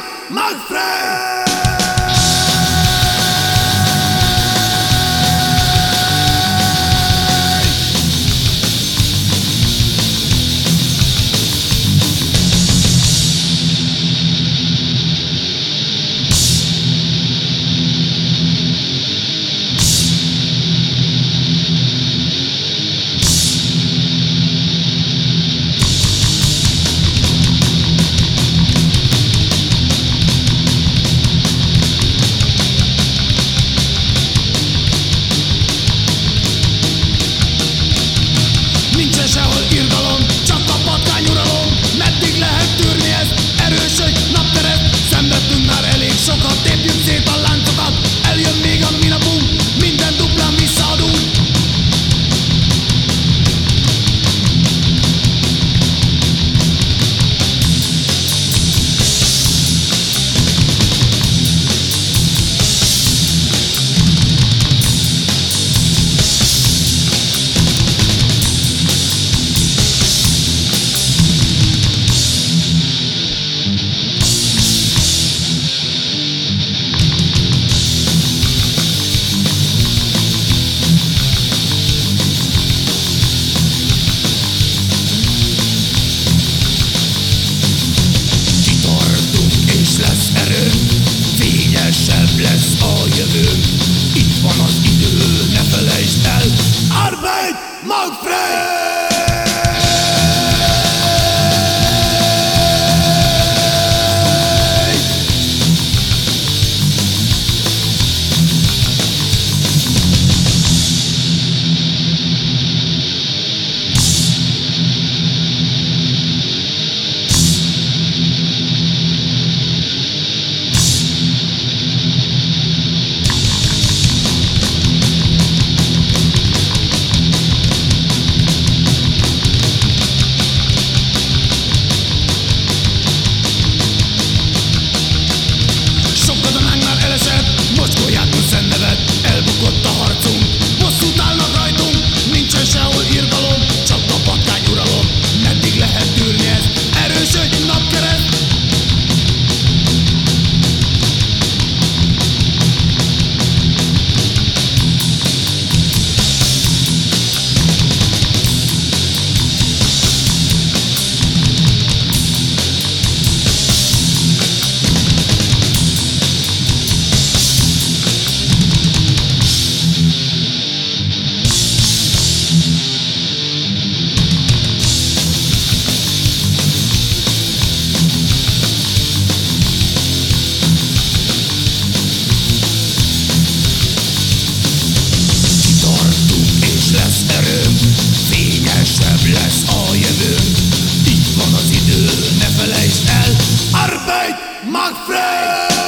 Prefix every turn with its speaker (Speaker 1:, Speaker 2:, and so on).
Speaker 1: fight, my friend! and the Fényesebb lesz a jövőnk Itt van az idő, ne felejtsd el Arbeit Magfred! Fényesebb lesz a jövőnk Itt van az idő, ne felejtsd el Arbeit Magfred!